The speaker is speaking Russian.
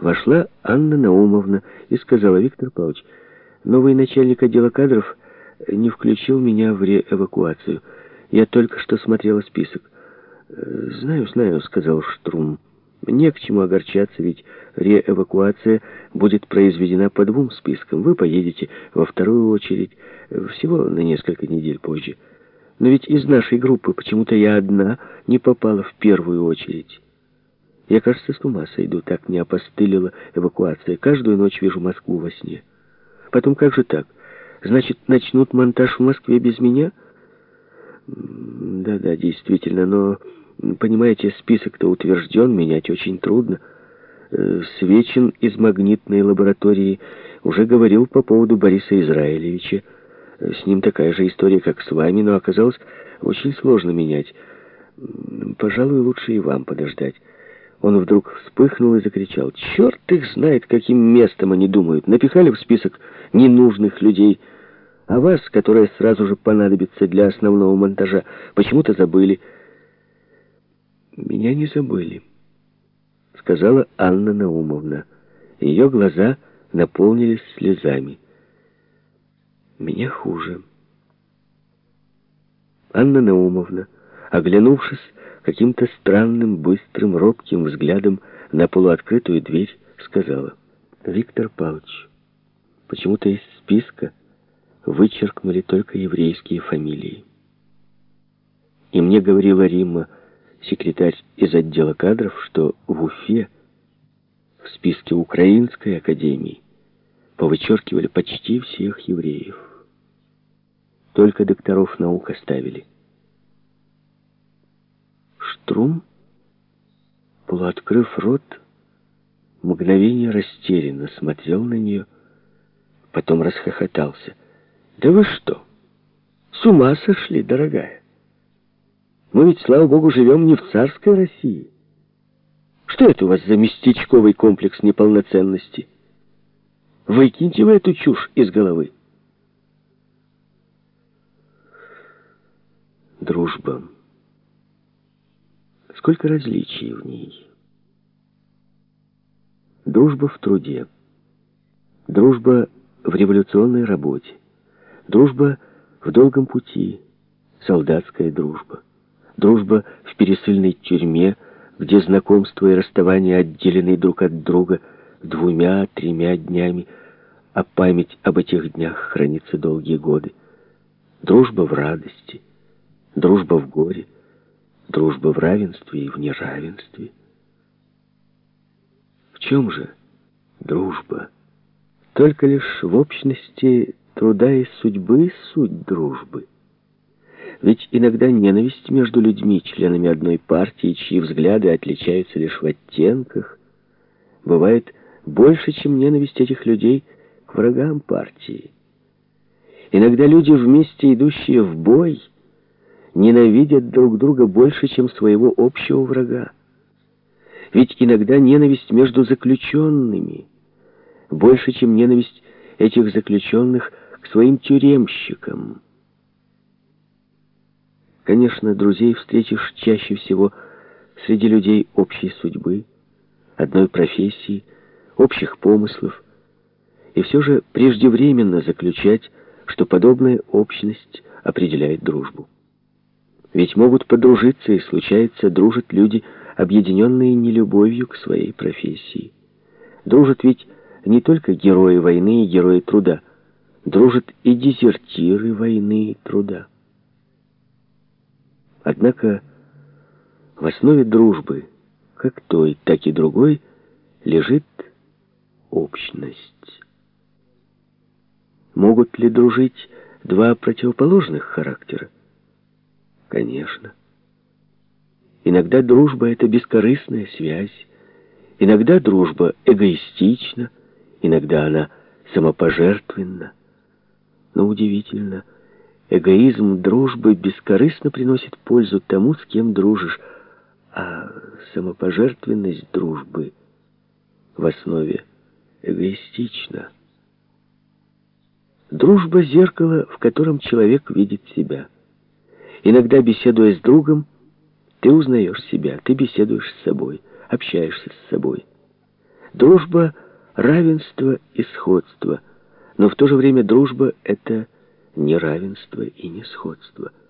вошла Анна Наумовна и сказала, Виктор Павлович, новый начальник отдела кадров не включил меня в реэвакуацию. Я только что смотрела список. «Знаю, знаю», — сказал Штрум. «Не к чему огорчаться, ведь реэвакуация будет произведена по двум спискам. Вы поедете во вторую очередь, всего на несколько недель позже. Но ведь из нашей группы почему-то я одна не попала в первую очередь». Я, кажется, с ума сойду, так не опостылила эвакуация. Каждую ночь вижу Москву во сне. Потом как же так? Значит, начнут монтаж в Москве без меня? Да-да, действительно, но, понимаете, список-то утвержден, менять очень трудно. Э, Свечин из магнитной лаборатории уже говорил по поводу Бориса Израилевича. С ним такая же история, как с вами, но оказалось очень сложно менять. Пожалуй, лучше и вам подождать. Он вдруг вспыхнул и закричал. «Черт их знает, каким местом они думают! Напихали в список ненужных людей, а вас, которая сразу же понадобится для основного монтажа, почему-то забыли». «Меня не забыли», — сказала Анна Наумовна. Ее глаза наполнились слезами. «Меня хуже». Анна Наумовна, оглянувшись, каким-то странным, быстрым, робким взглядом на полуоткрытую дверь сказала, «Виктор Павлович, почему-то из списка вычеркнули только еврейские фамилии. И мне говорила Римма, секретарь из отдела кадров, что в Уфе, в списке Украинской академии, повычеркивали почти всех евреев. Только докторов наук оставили. Штрум, полуоткрыв рот, мгновение растерянно смотрел на нее, потом расхохотался. «Да вы что? С ума сошли, дорогая? Мы ведь, слава богу, живем не в царской России. Что это у вас за местечковый комплекс неполноценности? Выкиньте вы эту чушь из головы». Дружба. Сколько различий в ней. Дружба в труде. Дружба в революционной работе. Дружба в долгом пути. Солдатская дружба. Дружба в пересыльной тюрьме, где знакомство и расставание отделены друг от друга двумя-тремя днями, а память об этих днях хранится долгие годы. Дружба в радости, дружба в горе — дружба в равенстве и в неравенстве. В чем же дружба? Только лишь в общности труда и судьбы суть дружбы. Ведь иногда ненависть между людьми, членами одной партии, чьи взгляды отличаются лишь в оттенках, бывает больше, чем ненависть этих людей к врагам партии. Иногда люди, вместе идущие в бой, ненавидят друг друга больше, чем своего общего врага. Ведь иногда ненависть между заключенными больше, чем ненависть этих заключенных к своим тюремщикам. Конечно, друзей встретишь чаще всего среди людей общей судьбы, одной профессии, общих помыслов, и все же преждевременно заключать, что подобная общность определяет дружбу. Ведь могут подружиться, и случается, дружат люди, объединенные нелюбовью к своей профессии. Дружат ведь не только герои войны и герои труда, дружат и дезертиры войны и труда. Однако в основе дружбы, как той, так и другой, лежит общность. Могут ли дружить два противоположных характера? Конечно. Иногда дружба — это бескорыстная связь. Иногда дружба эгоистична, иногда она самопожертвенна. Но удивительно, эгоизм дружбы бескорыстно приносит пользу тому, с кем дружишь, а самопожертвенность дружбы в основе эгоистична. Дружба — зеркало, в котором человек видит себя — Иногда, беседуя с другом, ты узнаешь себя, ты беседуешь с собой, общаешься с собой. Дружба — равенство и сходство, но в то же время дружба — это не равенство и не сходство —